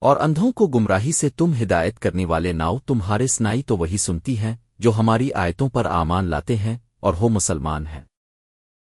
اور اندھوں کو گمراہی سے تم ہدایت کرنے والے ناؤ تمہارے سنائی تو وہی سنتی ہیں جو ہماری آیتوں پر آمان لاتے ہیں اور ہو مسلمان ہیں۔